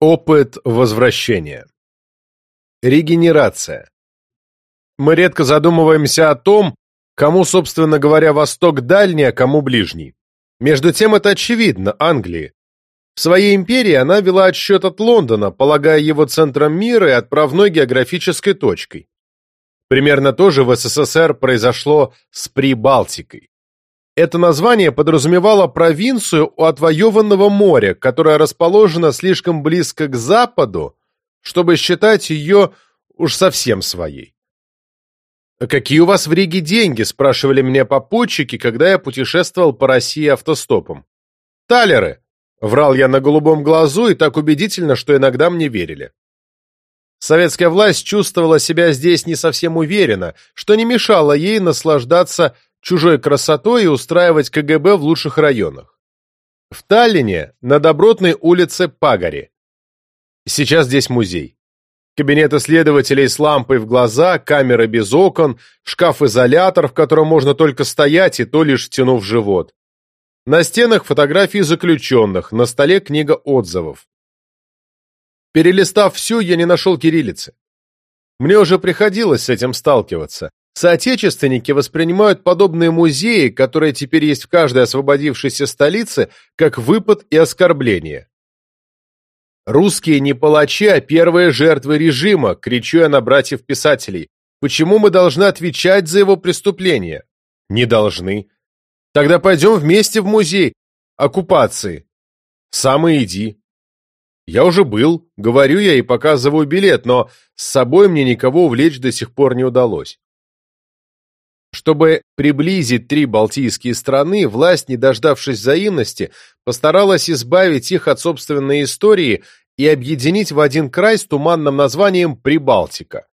Опыт возвращения. Регенерация. Мы редко задумываемся о том, кому, собственно говоря, Восток дальний, а кому ближний. Между тем это очевидно, Англии. В своей империи она вела отсчет от Лондона, полагая его центром мира и отправной географической точкой. Примерно то же в СССР произошло с Прибалтикой. Это название подразумевало провинцию у отвоеванного моря, которая расположена слишком близко к западу, чтобы считать ее уж совсем своей. «А «Какие у вас в Риге деньги?» – спрашивали меня попутчики, когда я путешествовал по России автостопом. «Талеры!» – врал я на голубом глазу и так убедительно, что иногда мне верили. Советская власть чувствовала себя здесь не совсем уверенно, что не мешало ей наслаждаться чужой красотой и устраивать КГБ в лучших районах. В Таллине на добротной улице Пагари. Сейчас здесь музей. Кабинет исследователей с лампой в глаза, камеры без окон, шкаф-изолятор, в котором можно только стоять и то лишь втянув живот. На стенах фотографии заключенных, на столе книга отзывов. Перелистав всю, я не нашел кириллицы. Мне уже приходилось с этим сталкиваться. Соотечественники воспринимают подобные музеи, которые теперь есть в каждой освободившейся столице, как выпад и оскорбление. «Русские не палачи, а первые жертвы режима», кричу я на братьев-писателей. «Почему мы должны отвечать за его преступления?» «Не должны». «Тогда пойдем вместе в музей оккупации». «Сам и иди». «Я уже был», — говорю я и показываю билет, но с собой мне никого увлечь до сих пор не удалось. Чтобы приблизить три балтийские страны, власть, не дождавшись взаимности, постаралась избавить их от собственной истории и объединить в один край с туманным названием Прибалтика.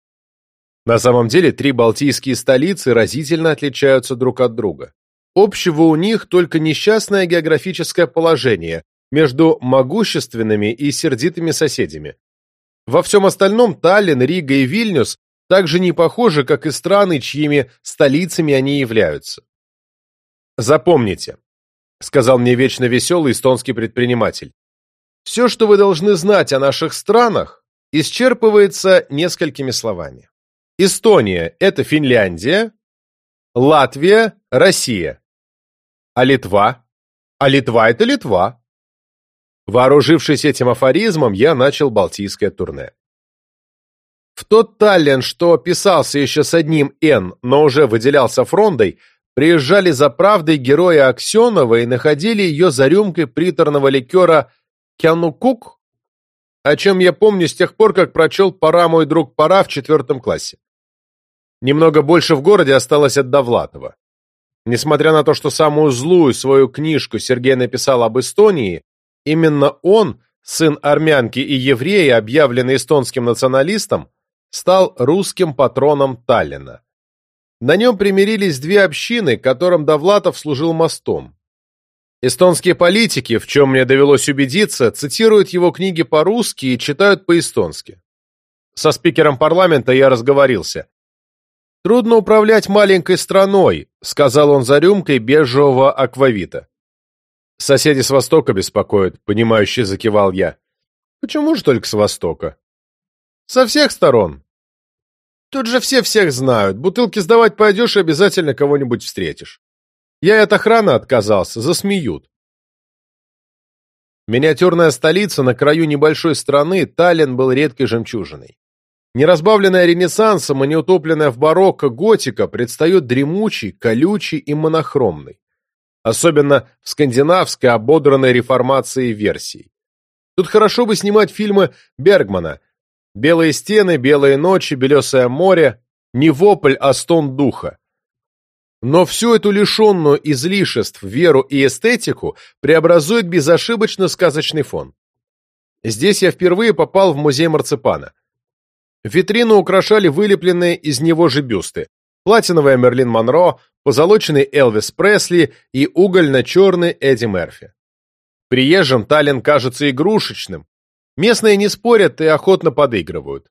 На самом деле три балтийские столицы разительно отличаются друг от друга. Общего у них только несчастное географическое положение между могущественными и сердитыми соседями. Во всем остальном Таллин, Рига и Вильнюс так же не похожи, как и страны, чьими столицами они являются. Запомните, сказал мне вечно веселый эстонский предприниматель, все, что вы должны знать о наших странах, исчерпывается несколькими словами. Эстония – это Финляндия, Латвия – Россия, а Литва? А Литва – это Литва. Вооружившись этим афоризмом, я начал балтийское турне. В тот Таллин, что писался еще с одним «Н», но уже выделялся фрондой, приезжали за правдой герои Аксенова и находили ее за рюмкой приторного ликера «Кянукук», о чем я помню с тех пор, как прочел «Пора, мой друг, пора» в четвертом классе. Немного больше в городе осталось от Довлатова. Несмотря на то, что самую злую свою книжку Сергей написал об Эстонии, именно он, сын армянки и еврея, объявленный эстонским националистом, стал русским патроном Таллина. На нем примирились две общины, которым Довлатов служил мостом. Эстонские политики, в чем мне довелось убедиться, цитируют его книги по-русски и читают по-эстонски. Со спикером парламента я разговорился. «Трудно управлять маленькой страной», — сказал он за рюмкой бежевого аквавита. «Соседи с Востока беспокоят», — понимающе закивал я. «Почему же только с Востока?» «Со всех сторон. Тут же все всех знают. Бутылки сдавать пойдешь и обязательно кого-нибудь встретишь. Я от охраны отказался, засмеют. Миниатюрная столица на краю небольшой страны, Таллин был редкой жемчужиной. Неразбавленная ренессансом и неутопленная в барокко готика предстает дремучей, колючей и монохромной. Особенно в скандинавской ободранной реформацией версии. Тут хорошо бы снимать фильмы Бергмана – Белые стены, белые ночи, белесое море — не вопль, а стон духа. Но всю эту лишенную излишеств веру и эстетику преобразует безошибочно сказочный фон. Здесь я впервые попал в музей марципана. Витрину украшали вылепленные из него же бюсты. Платиновая Мерлин Монро, позолоченный Элвис Пресли и угольно-черный Эдди Мерфи. Приезжим Таллин кажется игрушечным, Местные не спорят и охотно подыгрывают.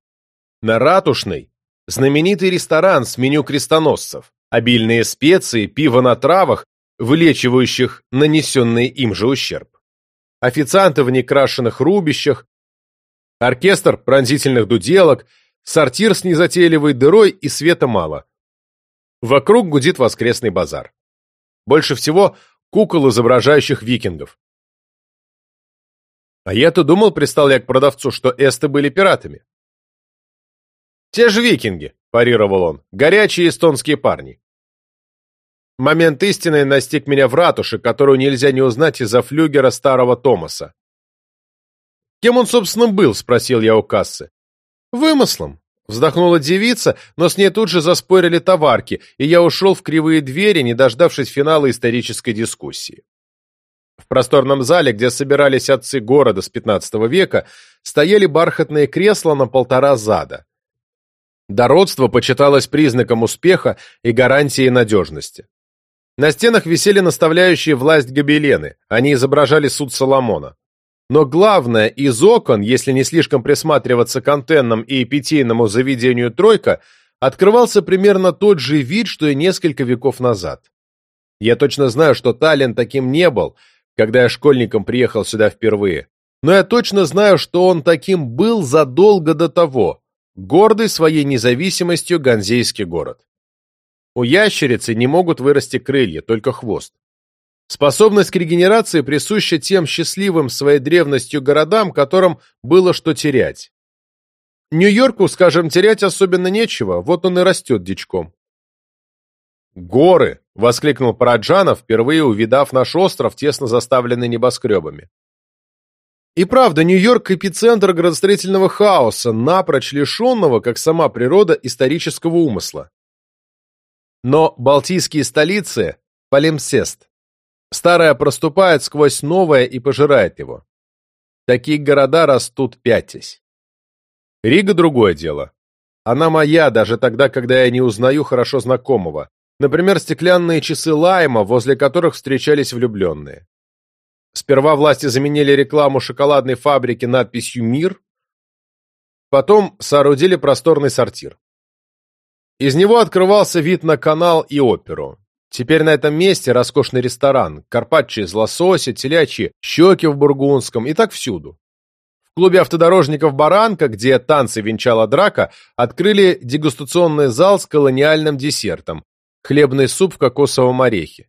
На Ратушной знаменитый ресторан с меню крестоносцев, обильные специи, пиво на травах, вылечивающих нанесенный им же ущерб. Официанты в некрашенных рубищах, Оркестр пронзительных дуделок, сортир с незатейливой дырой и света мало. Вокруг гудит воскресный базар. Больше всего кукол, изображающих викингов. А я-то думал, пристал я к продавцу, что эсты были пиратами. «Те же викинги», – парировал он, – «горячие эстонские парни». Момент истины настиг меня в ратуше, которую нельзя не узнать из-за флюгера старого Томаса. «Кем он, собственно, был?» – спросил я у кассы. «Вымыслом», – вздохнула девица, но с ней тут же заспорили товарки, и я ушел в кривые двери, не дождавшись финала исторической дискуссии. В просторном зале, где собирались отцы города с XV века, стояли бархатные кресла на полтора зада. Дородство почиталось признаком успеха и гарантией надежности. На стенах висели наставляющие власть гобелены, они изображали суд Соломона. Но главное, из окон, если не слишком присматриваться к антеннам и питейному заведению «Тройка», открывался примерно тот же вид, что и несколько веков назад. Я точно знаю, что Таллин таким не был, когда я школьником приехал сюда впервые. Но я точно знаю, что он таким был задолго до того, гордый своей независимостью ганзейский город. У ящерицы не могут вырасти крылья, только хвост. Способность к регенерации присуща тем счастливым своей древностью городам, которым было что терять. Нью-Йорку, скажем, терять особенно нечего, вот он и растет дичком. «Горы!» — воскликнул Параджанов, впервые увидав наш остров, тесно заставленный небоскребами. И правда, Нью-Йорк — эпицентр градостроительного хаоса, напрочь лишенного, как сама природа, исторического умысла. Но балтийские столицы — полимсест. Старое проступает сквозь новое и пожирает его. Такие города растут пятясь. Рига — другое дело. Она моя даже тогда, когда я не узнаю хорошо знакомого. Например, стеклянные часы Лайма, возле которых встречались влюбленные. Сперва власти заменили рекламу шоколадной фабрики надписью «Мир», потом соорудили просторный сортир. Из него открывался вид на канал и оперу. Теперь на этом месте роскошный ресторан, карпаччо из лосося, телячьи щеки в бургундском и так всюду. В клубе автодорожников «Баранка», где танцы венчала драка, открыли дегустационный зал с колониальным десертом, хлебный суп в кокосовом орехе.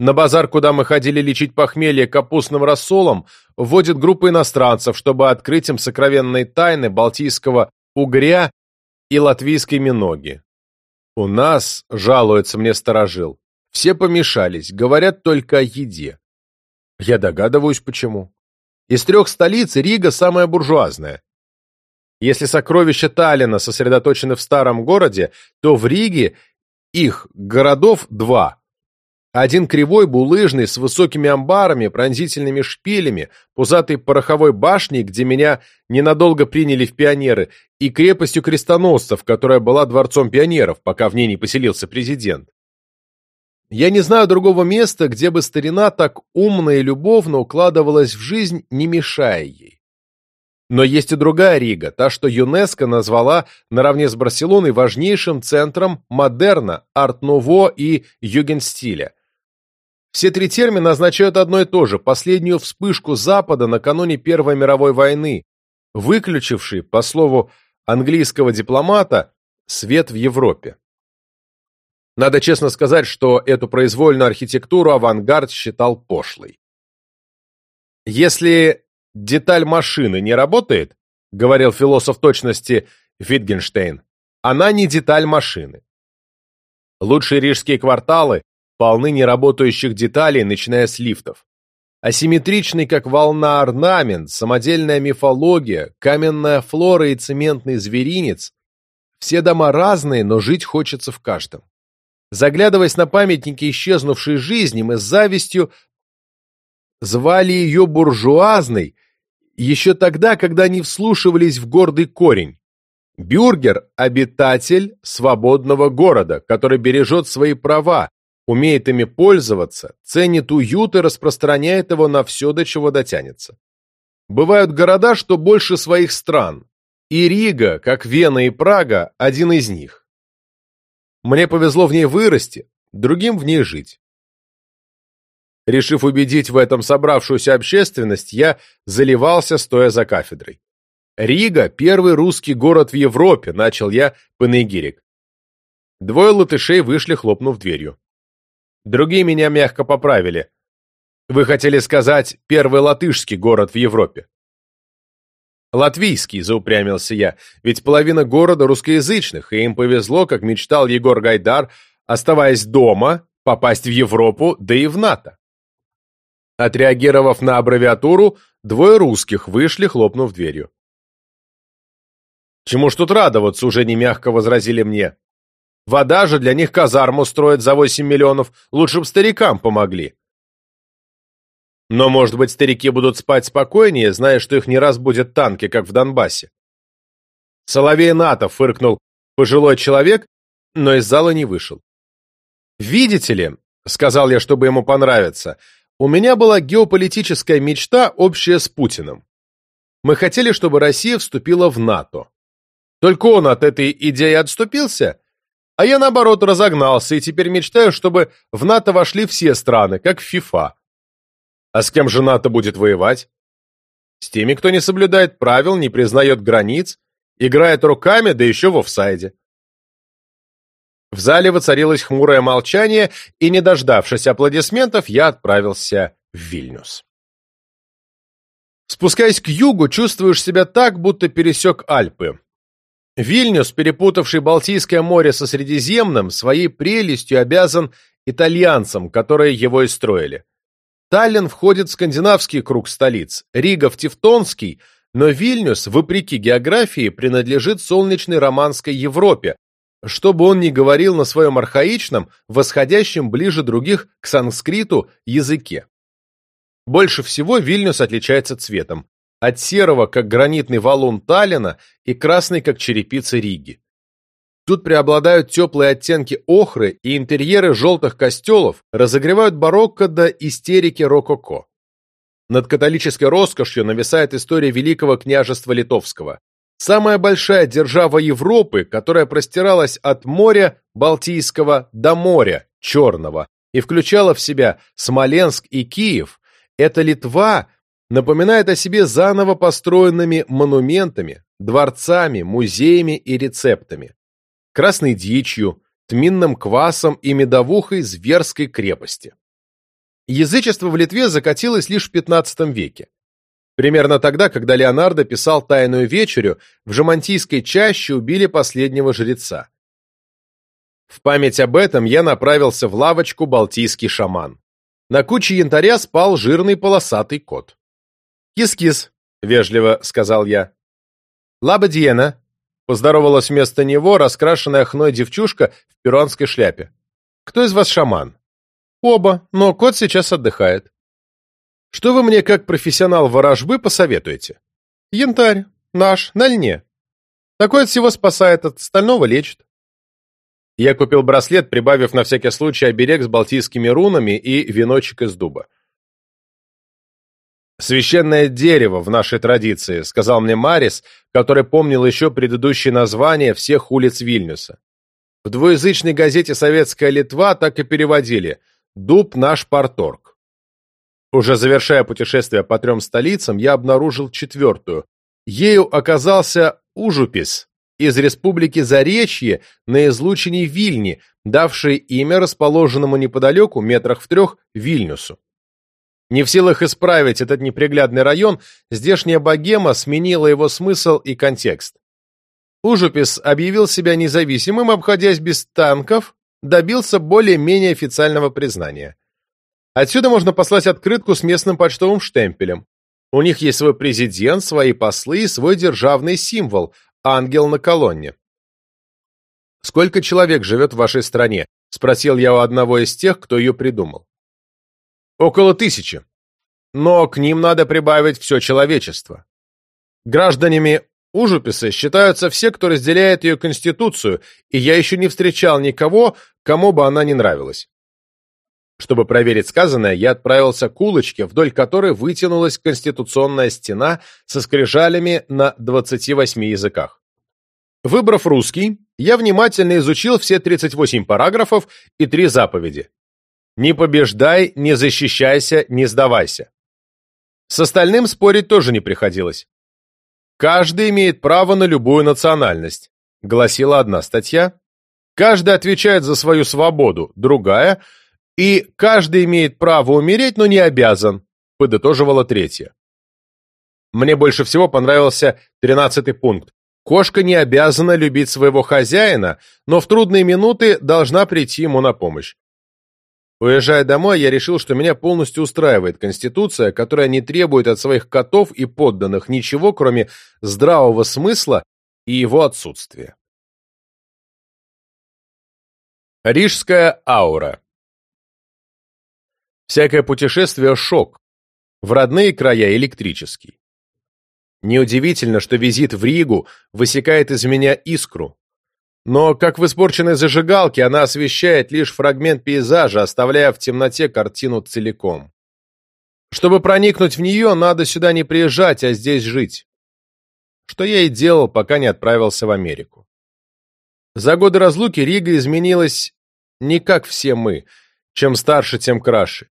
На базар, куда мы ходили лечить похмелье капустным рассолом, вводит группа иностранцев, чтобы открыть им сокровенные тайны балтийского угря и латвийской миноги. У нас, жалуется мне сторожил, все помешались, говорят только о еде. Я догадываюсь, почему. Из трех столиц Рига самая буржуазная. Если сокровища Таллина сосредоточены в старом городе, то в Риге их городов два. Один кривой, булыжный, с высокими амбарами, пронзительными шпилями, пузатой пороховой башней, где меня ненадолго приняли в пионеры, и крепостью крестоносцев, которая была дворцом пионеров, пока в ней не поселился президент. Я не знаю другого места, где бы старина так умно и любовно укладывалась в жизнь, не мешая ей. Но есть и другая Рига, та, что ЮНЕСКО назвала наравне с Барселоной важнейшим центром модерна, арт-нуво и югенстиля. Все три термина означают одно и то же – последнюю вспышку Запада накануне Первой мировой войны, выключивший, по слову английского дипломата, свет в Европе. Надо честно сказать, что эту произвольную архитектуру авангард считал пошлой. Если деталь машины не работает, говорил философ точности Витгенштейн, она не деталь машины. Лучшие рижские кварталы полны неработающих деталей, начиная с лифтов. Асимметричный, как волна, орнамент, самодельная мифология, каменная флора и цементный зверинец – все дома разные, но жить хочется в каждом. Заглядываясь на памятники исчезнувшей жизни, мы с завистью звали ее буржуазной, еще тогда, когда не вслушивались в гордый корень. Бюргер – обитатель свободного города, который бережет свои права, умеет ими пользоваться, ценит уют и распространяет его на все, до чего дотянется. Бывают города, что больше своих стран, и Рига, как Вена и Прага, один из них. Мне повезло в ней вырасти, другим в ней жить. Решив убедить в этом собравшуюся общественность, я заливался, стоя за кафедрой. Рига – первый русский город в Европе, начал я панегирик. Двое латышей вышли, хлопнув дверью. Другие меня мягко поправили. Вы хотели сказать «первый латышский город в Европе». «Латвийский», — заупрямился я, ведь половина города русскоязычных, и им повезло, как мечтал Егор Гайдар, оставаясь дома, попасть в Европу, да и в НАТО. Отреагировав на аббревиатуру, двое русских вышли, хлопнув дверью. «Чему ж тут радоваться?» — уже не мягко возразили мне. «Вода же для них казарму строит за 8 миллионов, лучше бы старикам помогли». Но, может быть, старики будут спать спокойнее, зная, что их не разбудят танки, как в Донбассе. Соловей НАТО фыркнул пожилой человек, но из зала не вышел. «Видите ли», — сказал я, чтобы ему понравиться, — «у меня была геополитическая мечта, общая с Путиным. Мы хотели, чтобы Россия вступила в НАТО. Только он от этой идеи отступился, а я, наоборот, разогнался и теперь мечтаю, чтобы в НАТО вошли все страны, как в ФИФА. А с кем же НАТО будет воевать? С теми, кто не соблюдает правил, не признает границ, играет руками, да еще в офсайде. В зале воцарилось хмурое молчание, и, не дождавшись аплодисментов, я отправился в Вильнюс. Спускаясь к югу, чувствуешь себя так, будто пересек Альпы. Вильнюс, перепутавший Балтийское море со Средиземным, своей прелестью обязан итальянцам, которые его и строили. Таллин входит в скандинавский круг столиц, Рига в Тевтонский, но Вильнюс, вопреки географии, принадлежит солнечной романской Европе, что бы он ни говорил на своем архаичном, восходящем ближе других к санскриту языке. Больше всего Вильнюс отличается цветом. От серого, как гранитный валун Таллина, и красный, как черепица Риги. Тут преобладают теплые оттенки охры, и интерьеры желтых костелов разогревают барокко до истерики рококо. Над католической роскошью нависает история Великого княжества Литовского. Самая большая держава Европы, которая простиралась от моря Балтийского до моря Черного и включала в себя Смоленск и Киев, эта Литва напоминает о себе заново построенными монументами, дворцами, музеями и рецептами красной дичью, тминным квасом и медовухой зверской крепости. Язычество в Литве закатилось лишь в XV веке. Примерно тогда, когда Леонардо писал «Тайную вечерю», в Жамантийской чаще убили последнего жреца. В память об этом я направился в лавочку «Балтийский шаман». На куче янтаря спал жирный полосатый кот. «Кис-кис», — вежливо сказал я. «Лаба-диена», Поздоровалась вместо него раскрашенная хной девчушка в перуанской шляпе. «Кто из вас шаман?» «Оба, но кот сейчас отдыхает». «Что вы мне, как профессионал ворожбы, посоветуете?» «Янтарь. Наш, на льне. Такой от всего спасает, от стального лечит». Я купил браслет, прибавив на всякий случай оберег с балтийскими рунами и веночек из дуба. «Священное дерево в нашей традиции», — сказал мне Марис, который помнил еще предыдущее название всех улиц Вильнюса. В двуязычной газете «Советская Литва» так и переводили «Дуб наш порторг». Уже завершая путешествие по трем столицам, я обнаружил четвертую. Ею оказался Ужупис из республики Заречье на излучине Вильни, давший имя расположенному неподалеку, метрах в трех, Вильнюсу. Не в силах исправить этот неприглядный район, здешняя богема сменила его смысл и контекст. Ужупис объявил себя независимым, обходясь без танков, добился более-менее официального признания. Отсюда можно послать открытку с местным почтовым штемпелем. У них есть свой президент, свои послы и свой державный символ – ангел на колонне. «Сколько человек живет в вашей стране?» – спросил я у одного из тех, кто ее придумал. Около тысячи. Но к ним надо прибавить все человечество. Гражданами Ужуписы считаются все, кто разделяет ее конституцию, и я еще не встречал никого, кому бы она не нравилась. Чтобы проверить сказанное, я отправился к улочке, вдоль которой вытянулась конституционная стена со скрижалями на 28 языках. Выбрав русский, я внимательно изучил все 38 параграфов и три заповеди. Не побеждай, не защищайся, не сдавайся. С остальным спорить тоже не приходилось. Каждый имеет право на любую национальность, гласила одна статья. Каждый отвечает за свою свободу, другая. И каждый имеет право умереть, но не обязан, подытоживала третья. Мне больше всего понравился тринадцатый пункт. Кошка не обязана любить своего хозяина, но в трудные минуты должна прийти ему на помощь. Уезжая домой, я решил, что меня полностью устраивает Конституция, которая не требует от своих котов и подданных ничего, кроме здравого смысла и его отсутствия. Рижская аура Всякое путешествие – шок, в родные края – электрический. Неудивительно, что визит в Ригу высекает из меня искру, но, как в испорченной зажигалке, она освещает лишь фрагмент пейзажа, оставляя в темноте картину целиком. Чтобы проникнуть в нее, надо сюда не приезжать, а здесь жить. Что я и делал, пока не отправился в Америку. За годы разлуки Рига изменилась не как все мы, чем старше, тем краше.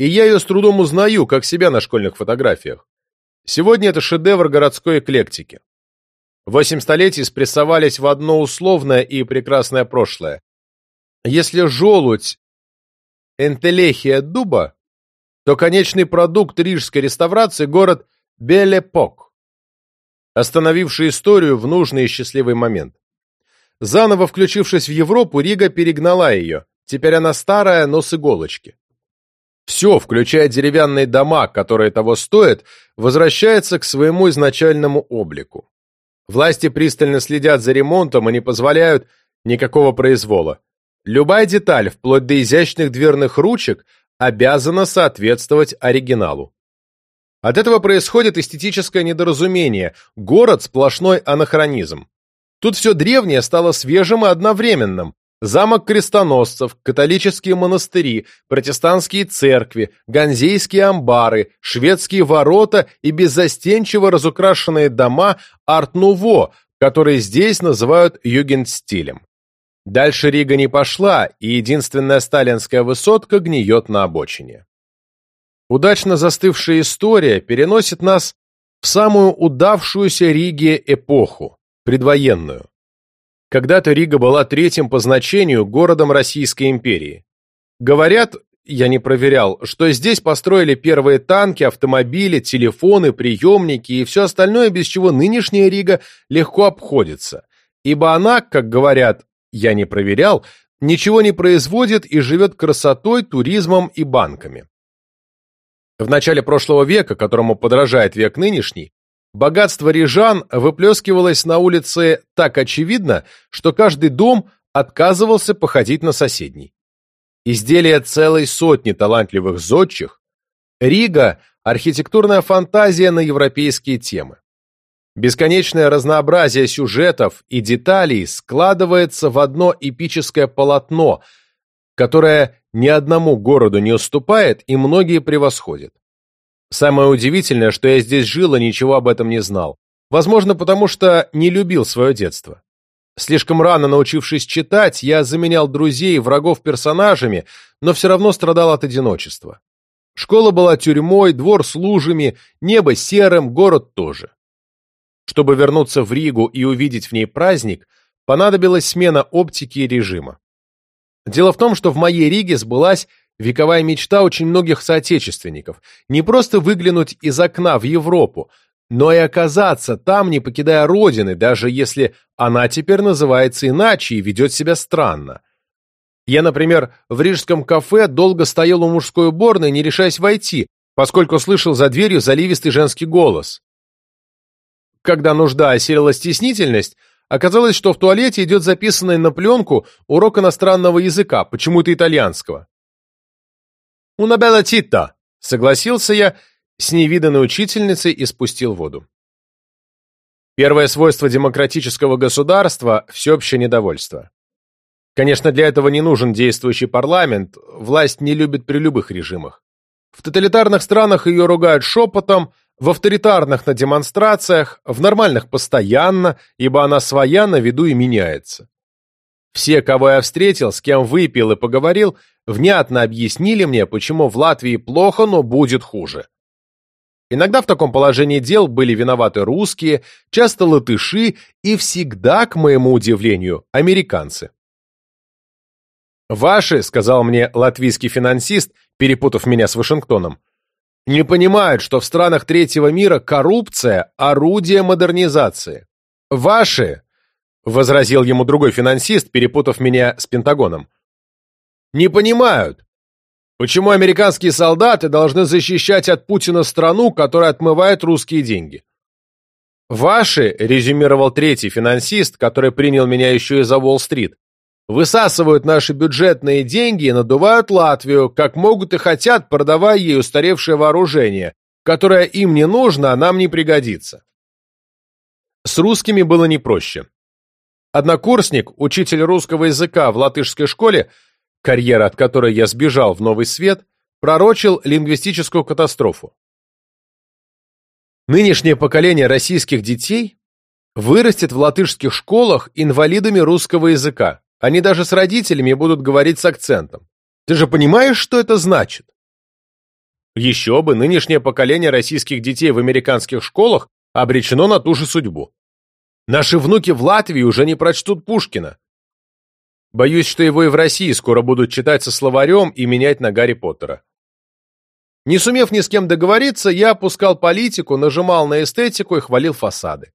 И я ее с трудом узнаю, как себя на школьных фотографиях. Сегодня это шедевр городской эклектики. Восемь столетий спрессовались в одно условное и прекрасное прошлое. Если желудь – энтелехия дуба, то конечный продукт рижской реставрации – город Белепок, остановивший историю в нужный и счастливый момент. Заново включившись в Европу, Рига перегнала ее. Теперь она старая, но с иголочки. Все, включая деревянные дома, которые того стоят, возвращается к своему изначальному облику. Власти пристально следят за ремонтом и не позволяют никакого произвола. Любая деталь, вплоть до изящных дверных ручек, обязана соответствовать оригиналу. От этого происходит эстетическое недоразумение, город – сплошной анахронизм. Тут все древнее стало свежим и одновременным, Замок крестоносцев, католические монастыри, протестантские церкви, ганзейские амбары, шведские ворота и беззастенчиво разукрашенные дома арт-нуво, которые здесь называют югенстилем. Дальше Рига не пошла, и единственная сталинская высотка гниет на обочине. Удачно застывшая история переносит нас в самую удавшуюся Риге эпоху, предвоенную. Когда-то Рига была третьим по значению городом Российской империи. Говорят, я не проверял, что здесь построили первые танки, автомобили, телефоны, приемники и все остальное, без чего нынешняя Рига легко обходится. Ибо она, как говорят, я не проверял, ничего не производит и живет красотой, туризмом и банками. В начале прошлого века, которому подражает век нынешний, Богатство рижан выплескивалось на улице так очевидно, что каждый дом отказывался походить на соседний. Изделие целой сотни талантливых зодчих, Рига – архитектурная фантазия на европейские темы. Бесконечное разнообразие сюжетов и деталей складывается в одно эпическое полотно, которое ни одному городу не уступает и многие превосходят. Самое удивительное, что я здесь жил и ничего об этом не знал. Возможно, потому что не любил свое детство. Слишком рано научившись читать, я заменял друзей и врагов персонажами, но все равно страдал от одиночества. Школа была тюрьмой, двор с лужами, небо серым, город тоже. Чтобы вернуться в Ригу и увидеть в ней праздник, понадобилась смена оптики и режима. Дело в том, что в моей Риге сбылась Вековая мечта очень многих соотечественников – не просто выглянуть из окна в Европу, но и оказаться там, не покидая родины, даже если она теперь называется иначе и ведет себя странно. Я, например, в рижском кафе долго стоял у мужской уборной, не решаясь войти, поскольку слышал за дверью заливистый женский голос. Когда нужда осилила стеснительность, оказалось, что в туалете идет записанный на пленку урок иностранного языка, почему-то итальянского. «Una bella città!» — согласился я с невиданной учительницей и спустил воду. Первое свойство демократического государства – всеобщее недовольство. Конечно, для этого не нужен действующий парламент, власть не любит при любых режимах. В тоталитарных странах ее ругают шепотом, в авторитарных на демонстрациях, в нормальных постоянно, ибо она своя на виду и меняется. Все, кого я встретил, с кем выпил и поговорил, внятно объяснили мне, почему в Латвии плохо, но будет хуже. Иногда в таком положении дел были виноваты русские, часто латыши и всегда, к моему удивлению, американцы. «Ваши», — сказал мне латвийский финансист, перепутав меня с Вашингтоном, не понимают, что в странах третьего мира коррупция – орудие модернизации. Ваши, – возразил ему другой финансист, перепутав меня с Пентагоном, – не понимают, почему американские солдаты должны защищать от Путина страну, которая отмывает русские деньги. Ваши, – резюмировал третий финансист, который принял меня еще и за Уолл-стрит, высасывают наши бюджетные деньги и надувают Латвию, как могут и хотят, продавая ей устаревшее вооружение, которое им не нужно, а нам не пригодится. С русскими было не проще. Однокурсник, учитель русского языка в латышской школе, карьера от которой я сбежал в Новый Свет, пророчил лингвистическую катастрофу. Нынешнее поколение российских детей вырастет в латышских школах инвалидами русского языка, они даже с родителями будут говорить с акцентом. Ты же понимаешь, что это значит? Еще бы, нынешнее поколение российских детей в американских школах обречено на ту же судьбу. Наши внуки в Латвии уже не прочтут Пушкина. Боюсь, что его и в России скоро будут читать со словарем и менять на Гарри Поттера. Не сумев ни с кем договориться, я опускал политику, нажимал на эстетику и хвалил фасады.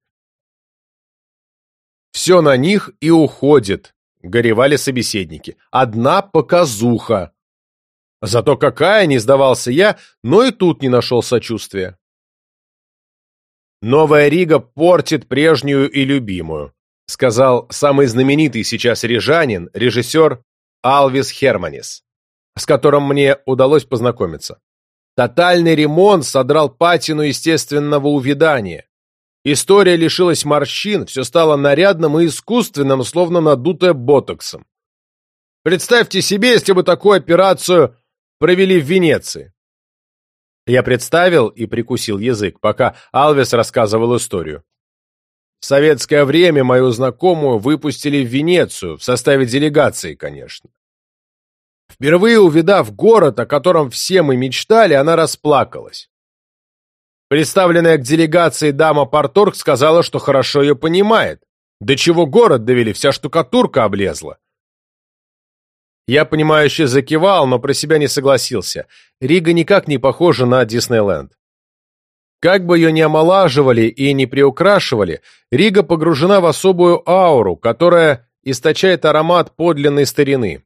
Все на них и уходит, горевали собеседники. Одна показуха. Зато какая, не сдавался я, но и тут не нашел сочувствия. «Новая Рига портит прежнюю и любимую», сказал самый знаменитый сейчас рижанин, режиссер Алвис Херманис, с которым мне удалось познакомиться. Тотальный ремонт содрал патину естественного увядания. История лишилась морщин, все стало нарядным и искусственным, словно надутое ботоксом. Представьте себе, если бы такую операцию провели в Венеции. Я представил и прикусил язык, пока Алвес рассказывал историю. В советское время мою знакомую выпустили в Венецию, в составе делегации, конечно. Впервые увидав город, о котором все мы мечтали, она расплакалась. Представленная к делегации дама Порторг сказала, что хорошо ее понимает. До чего город довели, вся штукатурка облезла. Я, понимающе закивал, но про себя не согласился. Рига никак не похожа на Диснейленд. Как бы ее ни омолаживали и не приукрашивали, Рига погружена в особую ауру, которая источает аромат подлинной старины.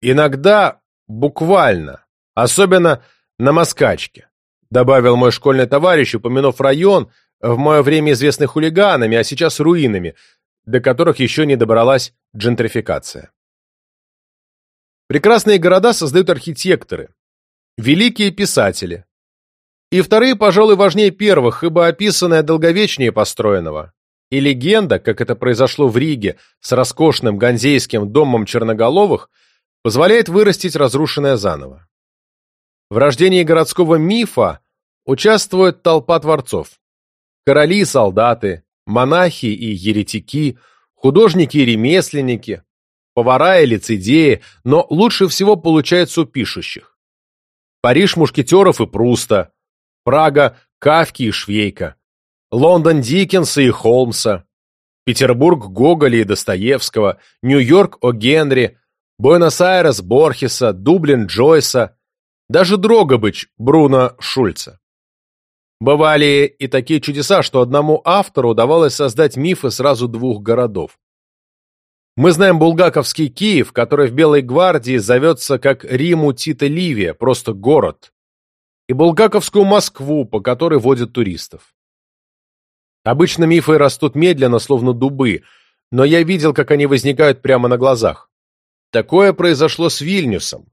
Иногда буквально, особенно на москачке добавил мой школьный товарищ, упомянув район, в мое время известный хулиганами, а сейчас руинами, до которых еще не добралась джентрификация. Прекрасные города создают архитекторы, великие писатели. И вторые, пожалуй, важнее первых, ибо описанное долговечнее построенного. И легенда, как это произошло в Риге с роскошным ганзейским домом черноголовых, позволяет вырастить разрушенное заново. В рождении городского мифа участвует толпа творцов. Короли и солдаты, монахи и еретики, художники и ремесленники, повара и лицедеи, но лучше всего получается у пишущих. Париж мушкетеров и Пруста, Прага Кавки и Швейка, Лондон Диккенса и Холмса, Петербург Гоголя и Достоевского, Нью-Йорк О Генри, Буэнос-Айрес Борхеса, Дублин Джойса, даже Дрогобыч Бруно Шульца. Бывали и такие чудеса, что одному автору удавалось создать мифы сразу двух городов. Мы знаем булгаковский Киев, который в Белой гвардии зовется как Риму Тита Ливия, просто город, и булгаковскую Москву, по которой водят туристов. Обычно мифы растут медленно, словно дубы, но я видел, как они возникают прямо на глазах. Такое произошло с Вильнюсом,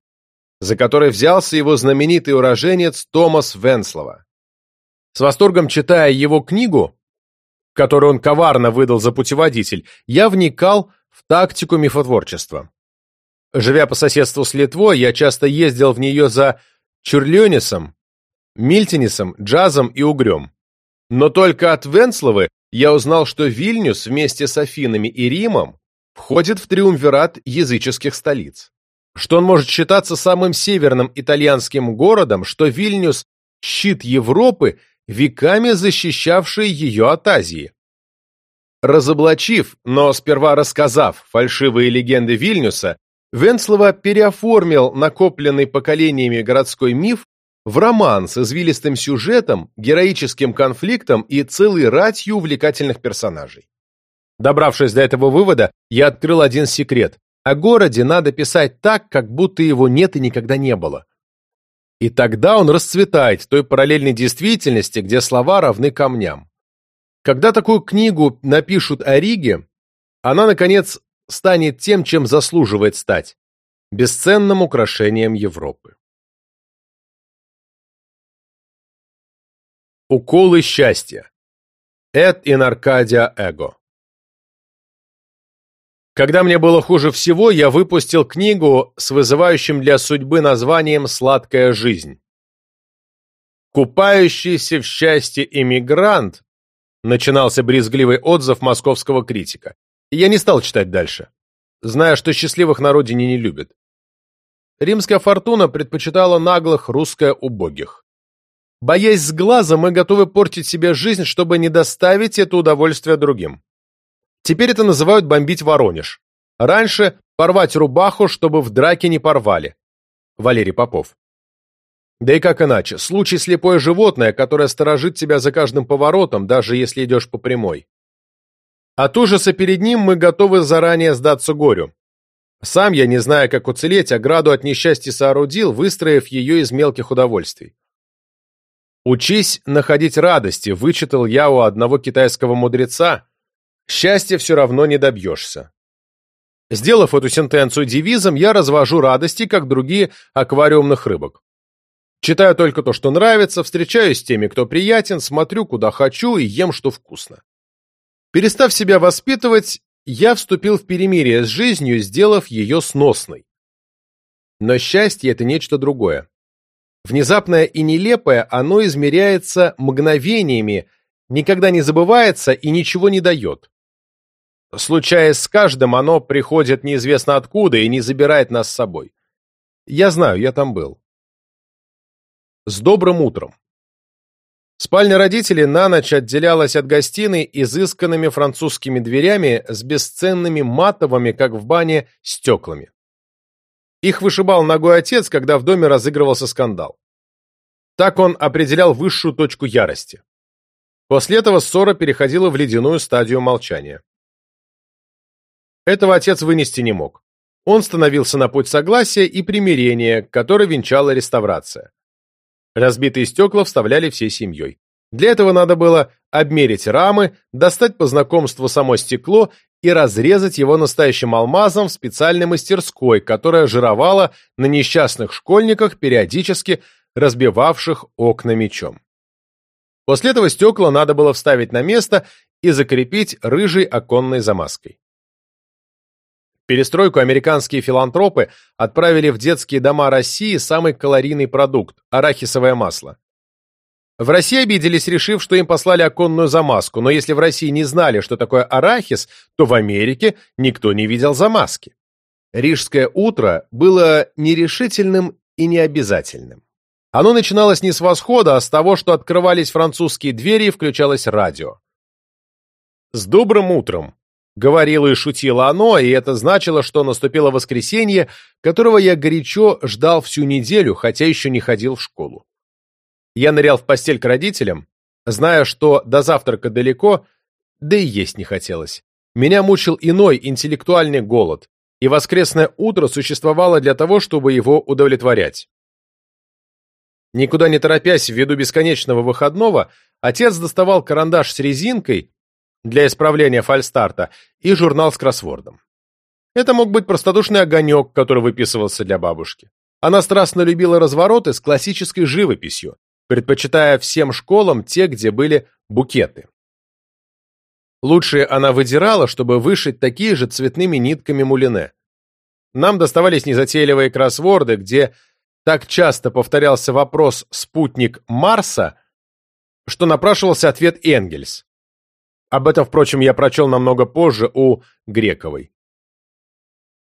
за который взялся его знаменитый уроженец Томас Венслова. С восторгом читая его книгу, которую он коварно выдал за путеводитель, я вникал тактику мифотворчества. Живя по соседству с Литвой, я часто ездил в нее за Чурлёнисом, Мильтинисом, Джазом и Угрём. Но только от Венсловы я узнал, что Вильнюс вместе с Афинами и Римом входит в триумвират языческих столиц. Что он может считаться самым северным итальянским городом, что Вильнюс щит Европы, веками защищавший ее от Азии. Разоблачив, но сперва рассказав фальшивые легенды Вильнюса, Венслова переоформил накопленный поколениями городской миф в роман с извилистым сюжетом, героическим конфликтом и целой ратью увлекательных персонажей. Добравшись до этого вывода, я открыл один секрет. О городе надо писать так, как будто его нет и никогда не было. И тогда он расцветает в той параллельной действительности, где слова равны камням. Когда такую книгу напишут о Риге, она, наконец, станет тем, чем заслуживает стать – бесценным украшением Европы. Уколы счастья. Эд in Arcadia Эго. Когда мне было хуже всего, я выпустил книгу с вызывающим для судьбы названием «Сладкая жизнь». «Купающийся в счастье иммигрант» начинался брезгливый отзыв московского критика. Я не стал читать дальше, зная, что счастливых на родине не любят. Римская фортуна предпочитала наглых русско убогих. Боясь с глаза, мы готовы портить себе жизнь, чтобы не доставить это удовольствие другим. Теперь это называют бомбить Воронеж. Раньше порвать рубаху, чтобы в драке не порвали. Валерий Попов. Да и как иначе, случай слепое животное, которое сторожит тебя за каждым поворотом, даже если идешь по прямой. От ужаса перед ним мы готовы заранее сдаться горю. Сам я, не зная, как уцелеть, ограду от несчастья соорудил, выстроив ее из мелких удовольствий. «Учись находить радости», — вычитал я у одного китайского мудреца. «Счастья все равно не добьешься». Сделав эту сентенцию девизом, я развожу радости, как другие аквариумных рыбок. Читаю только то, что нравится, встречаюсь с теми, кто приятен, смотрю, куда хочу и ем, что вкусно. Перестав себя воспитывать, я вступил в перемирие с жизнью, сделав ее сносной. Но счастье — это нечто другое. Внезапное и нелепое, оно измеряется мгновениями, никогда не забывается и ничего не дает. Случаясь с каждым, оно приходит неизвестно откуда и не забирает нас с собой. Я знаю, я там был. С добрым утром. Спальня родителей на ночь отделялась от гостиной изысканными французскими дверями с бесценными матовыми, как в бане, стеклами. Их вышибал ногой отец, когда в доме разыгрывался скандал. Так он определял высшую точку ярости. После этого ссора переходила в ледяную стадию молчания. Этого отец вынести не мог. Он становился на путь согласия и примирения, который венчала реставрация. Разбитые стекла вставляли всей семьей. Для этого надо было обмерить рамы, достать по знакомству само стекло и разрезать его настоящим алмазом в специальной мастерской, которая жировала на несчастных школьниках, периодически разбивавших окна мечом. После этого стекла надо было вставить на место и закрепить рыжей оконной замазкой. Перестройку американские филантропы отправили в детские дома России самый калорийный продукт – арахисовое масло. В России обиделись, решив, что им послали оконную замазку, но если в России не знали, что такое арахис, то в Америке никто не видел замазки. Рижское утро было нерешительным и необязательным. Оно начиналось не с восхода, а с того, что открывались французские двери и включалось радио. «С добрым утром!» — говорило и шутило оно, и это значило, что наступило воскресенье, которого я горячо ждал всю неделю, хотя еще не ходил в школу. Я нырял в постель к родителям, зная, что до завтрака далеко, да и есть не хотелось. Меня мучил иной интеллектуальный голод, и воскресное утро существовало для того, чтобы его удовлетворять. Никуда не торопясь ввиду бесконечного выходного, отец доставал карандаш с резинкой для исправления фальстарта и журнал с кроссвордом. Это мог быть простодушный огонек, который выписывался для бабушки. Она страстно любила развороты с классической живописью, предпочитая всем школам те, где были букеты. Лучшие она выдирала, чтобы вышить такие же цветными нитками мулине. Нам доставались незатейливые кроссворды, где так часто повторялся вопрос «спутник Марса», что напрашивался ответ Энгельс. Об этом, впрочем, я прочел намного позже у Грековой.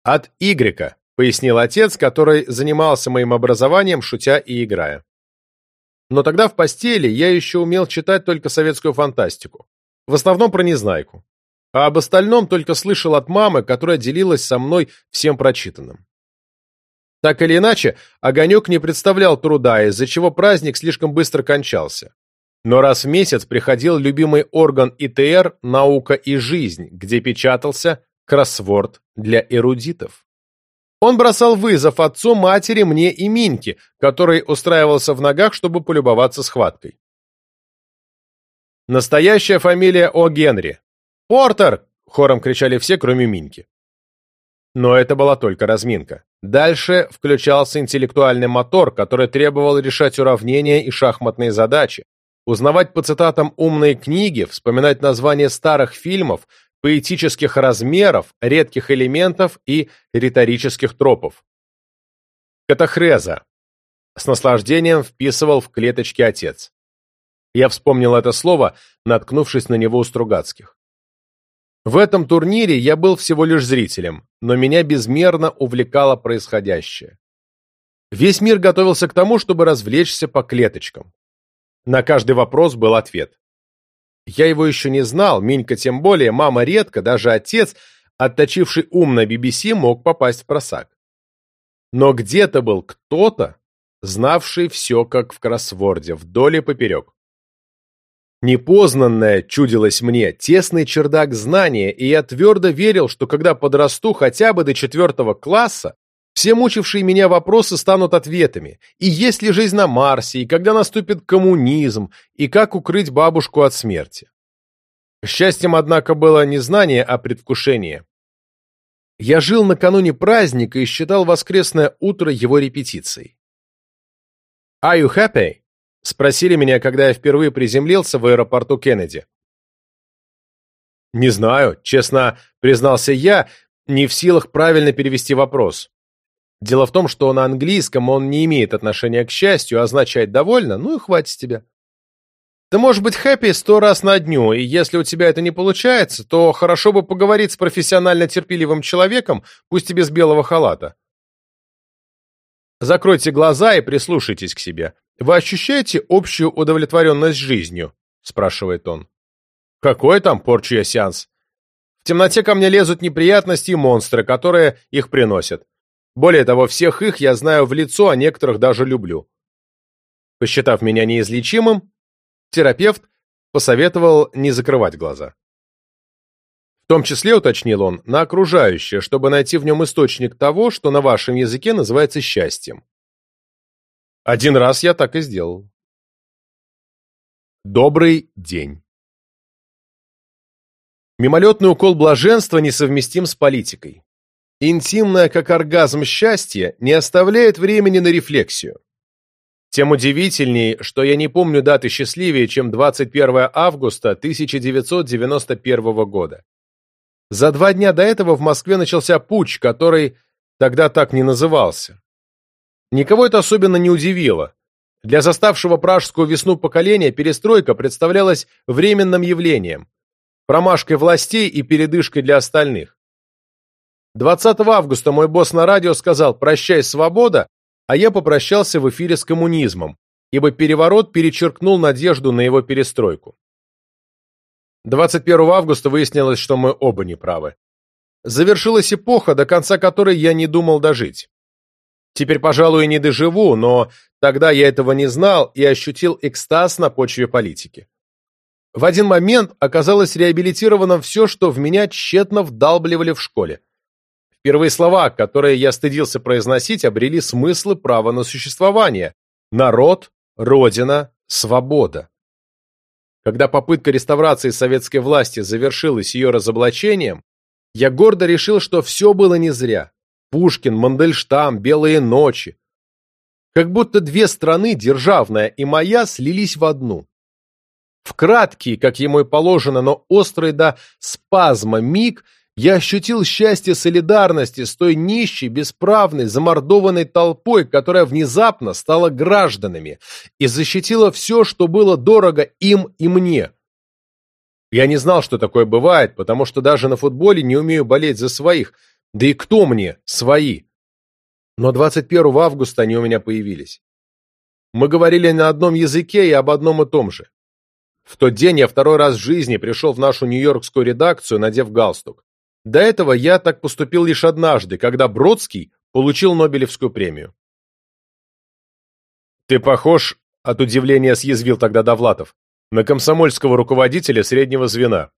«От Y», — пояснил отец, который занимался моим образованием, шутя и играя. но тогда в постели я еще умел читать только советскую фантастику. В основном про Незнайку. А об остальном только слышал от мамы, которая делилась со мной всем прочитанным. Так или иначе, Огонек не представлял труда, из-за чего праздник слишком быстро кончался. Но раз в месяц приходил любимый орган ИТР «Наука и жизнь», где печатался кроссворд для эрудитов. Он бросал вызов отцу, матери, мне и Миньке, который устраивался в ногах, чтобы полюбоваться схваткой. Настоящая фамилия О. Генри. «Портер!» — хором кричали все, кроме Миньки. Но это была только разминка. Дальше включался интеллектуальный мотор, который требовал решать уравнения и шахматные задачи, узнавать по цитатам умные книги, вспоминать названия старых фильмов, поэтических размеров, редких элементов и риторических тропов. Катахреза. С наслаждением вписывал в клеточки отец. Я вспомнил это слово, наткнувшись на него у Стругацких. В этом турнире я был всего лишь зрителем, но меня безмерно увлекало происходящее. Весь мир готовился к тому, чтобы развлечься по клеточкам. На каждый вопрос был ответ. Я его еще не знал, Минька тем более, мама редко, даже отец, отточивший ум на BBC, мог попасть в просак. Но где-то был кто-то, знавший все как в кроссворде, вдоль и поперек. Непознанное чудилось мне, тесный чердак знания, и я твердо верил, что когда подрасту хотя бы до четвертого класса, все мучившие меня вопросы станут ответами. И есть ли жизнь на Марсе, и когда наступит коммунизм, и как укрыть бабушку от смерти. Счастьем, однако, было не знание, а предвкушение. Я жил накануне праздника и считал воскресное утро его репетицией. «Are you happy?» — спросили меня, когда я впервые приземлился в аэропорту Кеннеди. «Не знаю», — честно признался я, не в силах правильно перевести вопрос. Дело в том, что на английском он не имеет отношения к счастью, а означает «довольно», ну и хватит тебя. Ты можешь быть хэппи сто раз на дню, и если у тебя это не получается, то хорошо бы поговорить с профессионально терпеливым человеком, пусть и без белого халата. Закройте глаза и прислушайтесь к себе. Вы ощущаете общую удовлетворенность жизнью? Спрашивает он. Какой там порчу я сеанс? В темноте ко мне лезут неприятности и монстры, которые их приносят. Более того, всех их я знаю в лицо, а некоторых даже люблю. Посчитав меня неизлечимым, терапевт посоветовал не закрывать глаза. В том числе, уточнил он, на окружающее, чтобы найти в нем источник того, что на вашем языке называется счастьем. Один раз я так и сделал. Добрый день. Мимолетный укол блаженства несовместим с политикой. Интимное, как оргазм счастья, не оставляет времени на рефлексию. Тем удивительней, что я не помню даты счастливее, чем 21 августа 1991 года. За два дня до этого в Москве начался путч, который тогда так не назывался. Никого это особенно не удивило. Для заставшего пражскую весну поколения перестройка представлялась временным явлением, промашкой властей и передышкой для остальных. 20 августа мой босс на радио сказал «Прощай, свобода», а я попрощался в эфире с коммунизмом, ибо переворот перечеркнул надежду на его перестройку. 21 августа выяснилось, что мы оба неправы. Завершилась эпоха, до конца которой я не думал дожить. Теперь, пожалуй, не доживу, но тогда я этого не знал и ощутил экстаз на почве политики. В один момент оказалось реабилитировано все, что в меня тщетно вдалбливали в школе. Первые слова, которые я стыдился произносить, обрели смыслы права на существование. Народ, Родина, свобода. Когда попытка реставрации советской власти завершилась ее разоблачением, я гордо решил, что все было не зря. Пушкин, Мандельштам, Белые ночи. Как будто две страны, державная и моя, слились в одну. В краткий, как ему и положено, но острый до спазма миг – я ощутил счастье солидарности с той нищей, бесправной, замордованной толпой, которая внезапно стала гражданами и защитила все, что было дорого им и мне. Я не знал, что такое бывает, потому что даже на футболе не умею болеть за своих. Да и кто мне свои? Но 21 августа они у меня появились. Мы говорили на одном языке и об одном и том же. В тот день я второй раз в жизни пришел в нашу нью-йоркскую редакцию, надев галстук. До этого я так поступил лишь однажды, когда Бродский получил Нобелевскую премию. «Ты похож, — от удивления съязвил тогда Довлатов, — на комсомольского руководителя среднего звена.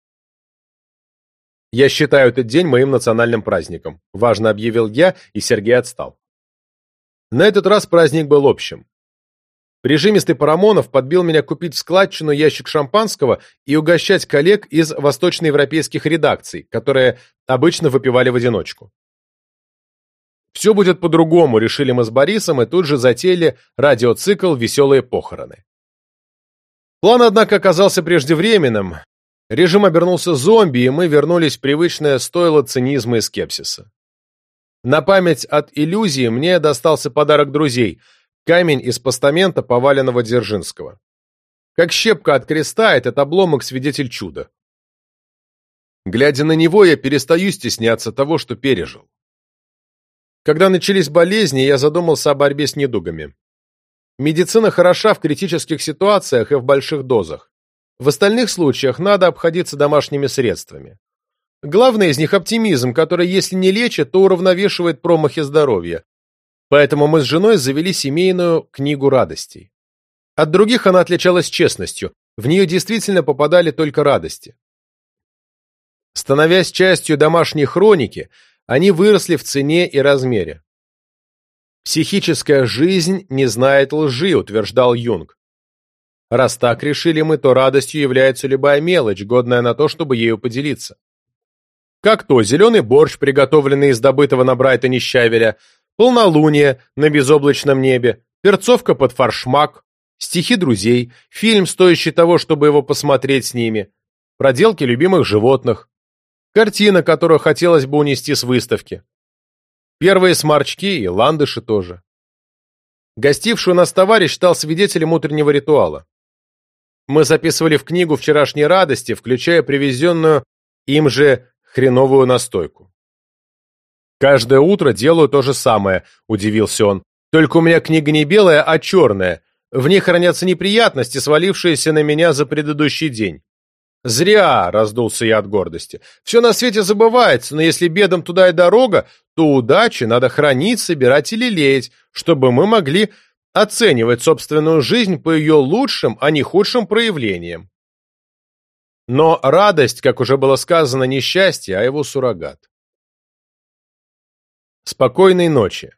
Я считаю этот день моим национальным праздником», — важно объявил я, и Сергей отстал. На этот раз праздник был общим. Прижимистый Парамонов подбил меня купить в складчину ящик шампанского и угощать коллег из восточноевропейских редакций, которые обычно выпивали в одиночку. Все будет по-другому, решили мы с Борисом и тут же затеяли радиоцикл «Веселые похороны». План, однако, оказался преждевременным. Режим обернулся зомби, и мы вернулись в привычное стойло цинизма и скепсиса. На память от иллюзии мне достался подарок друзей – Камень из постамента, поваленного Дзержинского. Как щепка от креста, этот обломок свидетель чуда. Глядя на него, я перестаю стесняться того, что пережил. Когда начались болезни, я задумался о борьбе с недугами. Медицина хороша в критических ситуациях и в больших дозах. В остальных случаях надо обходиться домашними средствами. Главное из них оптимизм, который, если не лечит, то уравновешивает промахи здоровья. Поэтому мы с женой завели семейную книгу радостей. От других она отличалась честностью, в нее действительно попадали только радости. Становясь частью домашней хроники, они выросли в цене и размере. «Психическая жизнь не знает лжи», — утверждал Юнг. Раз так решили мы, то радостью является любая мелочь, годная на то, чтобы ею поделиться. Как то зеленый борщ, приготовленный из добытого на Брайтоне щавеля, полнолуние на безоблачном небе, перцовка под фаршмак, стихи друзей, фильм, стоящий того, чтобы его посмотреть с ними, проделки любимых животных, картина, которую хотелось бы унести с выставки, первые сморчки и ландыши тоже. Гостивший у нас товарищ стал свидетелем утреннего ритуала. Мы записывали в книгу вчерашней радости, включая привезенную им же хреновую настойку. «Каждое утро делаю то же самое», — удивился он. «Только у меня книга не белая, а черная. В ней хранятся неприятности, свалившиеся на меня за предыдущий день». «Зря!» — раздулся я от гордости. «Все на свете забывается, но если бедам туда и дорога, то удачи надо хранить, собирать и лелеять, чтобы мы могли оценивать собственную жизнь по ее лучшим, а не худшим проявлениям». Но радость, как уже было сказано, не счастье, а его суррогат. Спокойной ночи.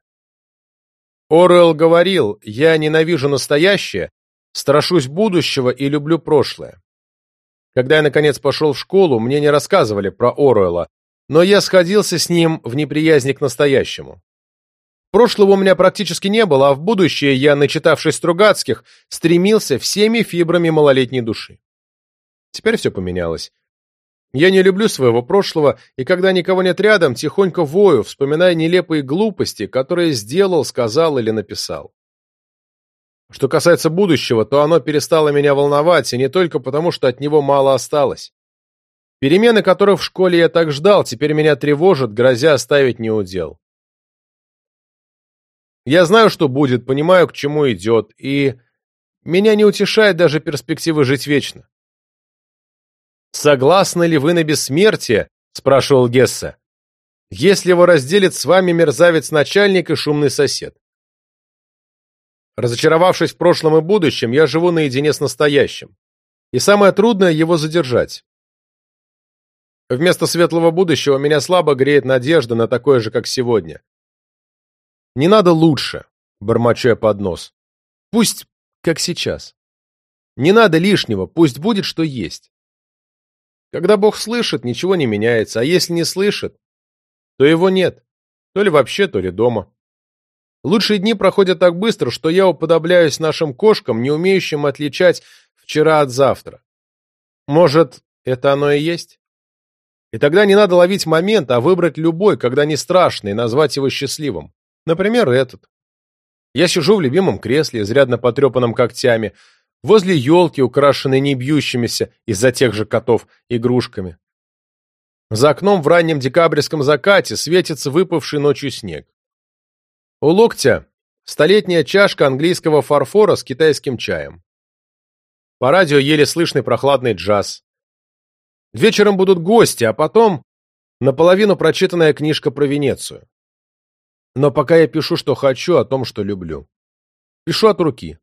Оруэлл говорил, я ненавижу настоящее, страшусь будущего и люблю прошлое. Когда я, наконец, пошел в школу, мне не рассказывали про Оруэлла, но я сходился с ним в неприязни к настоящему. Прошлого у меня практически не было, а в будущее я, начитавшись Стругацких, стремился всеми фибрами малолетней души. Теперь все поменялось. Я не люблю своего прошлого, и когда никого нет рядом, тихонько вою, вспоминая нелепые глупости, которые сделал, сказал или написал. Что касается будущего, то оно перестало меня волновать, и не только потому, что от него мало осталось. Перемены, которых в школе я так ждал, теперь меня тревожат, грозя оставить неудел. Я знаю, что будет, понимаю, к чему идет, и меня не утешает даже перспектива жить вечно. «Согласны ли вы на бессмертие?» – спрашивал Гесса. «Если его разделит с вами мерзавец-начальник и шумный сосед». Разочаровавшись в прошлом и будущем, я живу наедине с настоящим. И самое трудное – его задержать. Вместо светлого будущего меня слабо греет надежда на такое же, как сегодня. «Не надо лучше», – бормочу я под нос. «Пусть как сейчас. Не надо лишнего, пусть будет, что есть. Когда Бог слышит, ничего не меняется, а если не слышит, то его нет. То ли вообще, то ли дома. Лучшие дни проходят так быстро, что я уподобляюсь нашим кошкам, не умеющим отличать вчера от завтра. Может, это оно и есть? И тогда не надо ловить момент, а выбрать любой, когда не страшно, и назвать его счастливым. Например, этот. Я сижу в любимом кресле, изрядно потрепанном когтями, возле елки, украшенной не бьющимися из-за тех же котов игрушками. За окном в раннем декабрьском закате светится выпавший ночью снег. У локтя столетняя чашка английского фарфора с китайским чаем. По радио еле слышный прохладный джаз. Вечером будут гости, а потом наполовину прочитанная книжка про Венецию. Но пока я пишу, что хочу, о том, что люблю. Пишу от руки.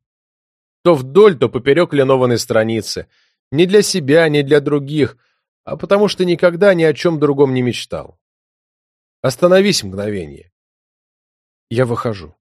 То вдоль, то поперек линованной страницы. Не для себя, не для других, а потому что никогда ни о чем другом не мечтал. Остановись мгновение. Я выхожу.